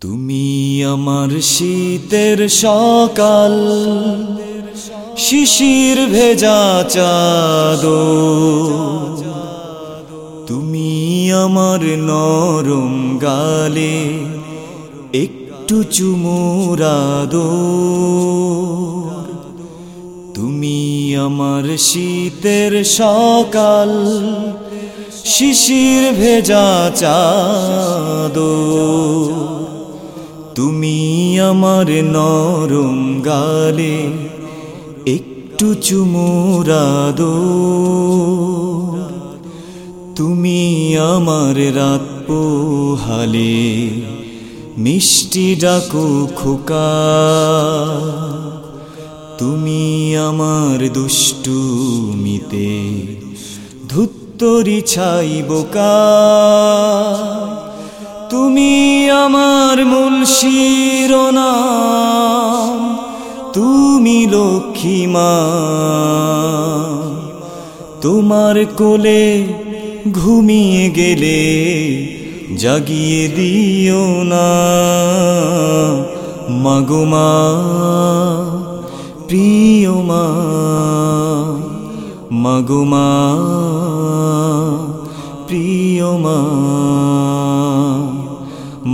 তুমি আমার শীতের সকাল, শিশির ভেজা চাঁদ তুমি আমার নরম গালে একটু চুমুরাদ তুমি আমার শীতের সকাল, শিশির ভেজা চাঁদ তুমি আমার নরম গালে একটু চুমুরাদ তুমি আমার রাত পোহালে মিষ্টি ডাকো খোকা। তুমি আমার দুষ্টুমিতে ধুত্তরি ছাই বোকা তুমি আমার মূল শিরোনাম তুমি লক্ষ্মীমা তোমার কোলে ঘুমিয়ে গেলে জাগিয়ে দিও না। মাগোমা প্রিয় মা মাগোমা প্রিয় মা।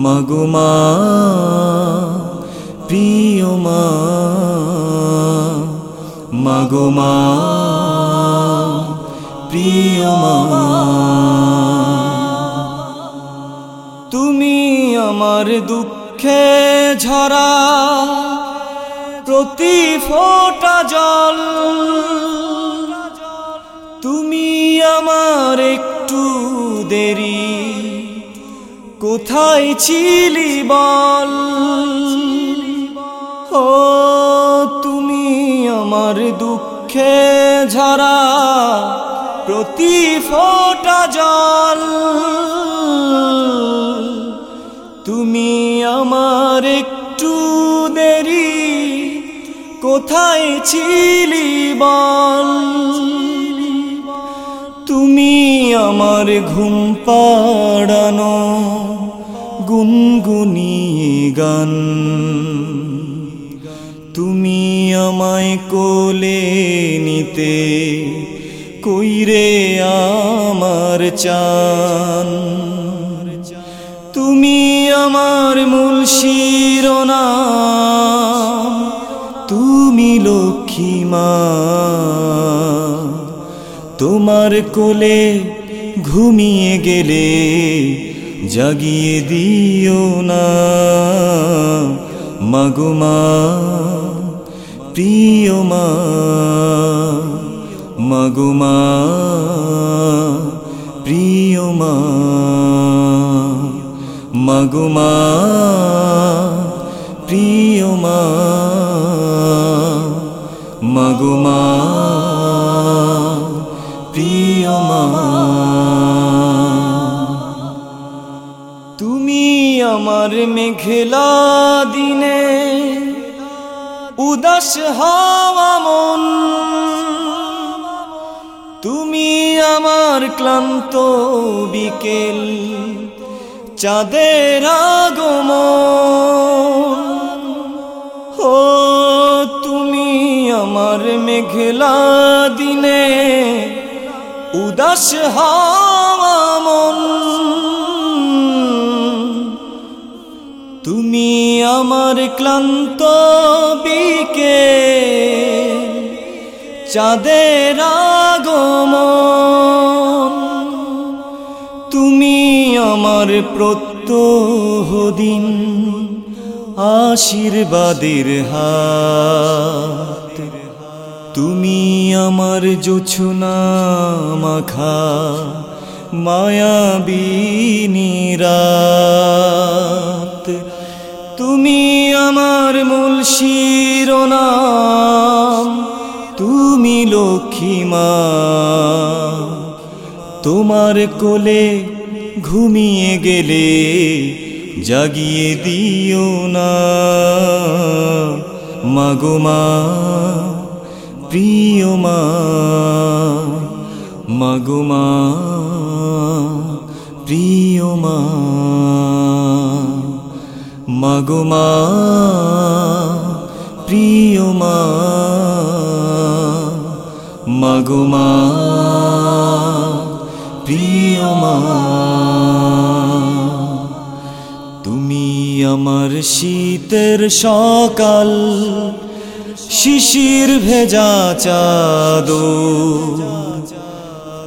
মাগোমা প্রিয় মা মাগোমা প্রিয় মা। তুমি আমার দুঃখে ঝরা প্রতি ফোটা জল। তুমি আমার একটু দেরি কোথায় ছিলি বল? ও, তুমি আমার দুঃখে ঝরা প্রতি ফোটা জল। তুমি আমার একটু দেরি কোথায় ছিলি বল? তুমি আমার ঘুম পাড়ানো গুনগুনিয়ে গান। তুমি আমায় কোলে নিতে কইরে আমার চান। তুমি আমার মূল শিরোনাম তুমি লক্ষ্মীমা তোমার কোলে ঘুমিয়ে গেলে জাগিয়ে দিও না। মাগুমা প্রিয় মা মাগুমা প্রিয় মা মাগুমা প্রিয় মা মাগুমা প্রিয় মা। আমার মেঘলা দিনে উদাস হাওয়া মন। তুমি আমার ক্লান্ত বিকেল, চাঁদের আগমন। ও, তুমি আমার মেঘলা দিনে উদাস হাওয়া মন। তুমি আমার ক্লান্ত বিকে, চাঁদের আগমন। তুমি আমার প্রত্যহ দিন আশীর্বাদের হাত। তুমি আমার জোছনা মাখা মায়াবিনী শিরোনাম, তুমি লক্ষ্মীমা তোমার কোলে ঘুমিয়ে গেলে জাগিয়ে দিও না। মাগোমা প্রিয় মা মাগোমা প্রিয় মা মাগুমা প্রিয় মাগুমা প্রিয় মা, তুমি আমার শীতের সকাল, শিশির ভেজা চাদো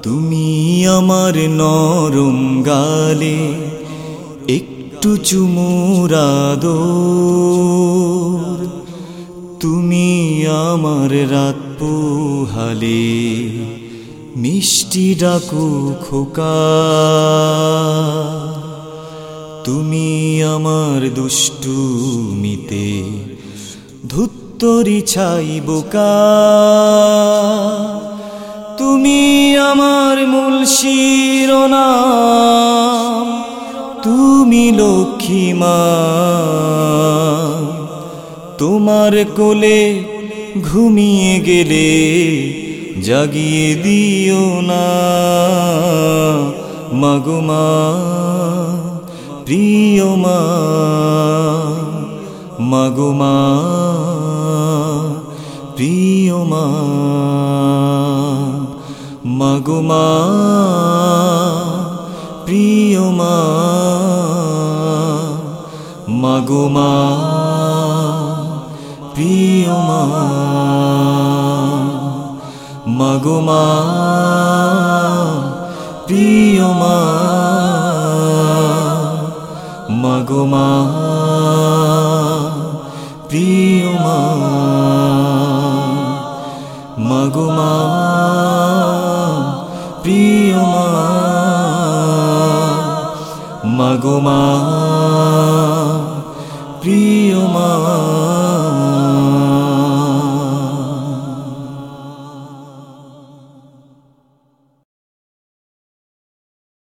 তুমি আমার নরম গালে একটু চুমুরাদো তুমি আমার রাত পোহালে মিষ্টি ডাকু খোকা। তুমি আমার দুষ্টুমিতে ধুত্তরি ছাই বোকা। তুমি আমার মূল শিরোনাম, তুমি লক্ষ্মী মা। তোমার কোলে ঘুমিয়ে গেলে জাগিয়ে দিও না। মাগুমা প্রিয় মা মাগুমা প্রিয় মা মাগুমা প্রিয় মা মাগুমা প্রিয় মগুমা মাগো মগুমা প্রিয় মগুমা মাগো মগুমা প্রিয় প্রিয় মা।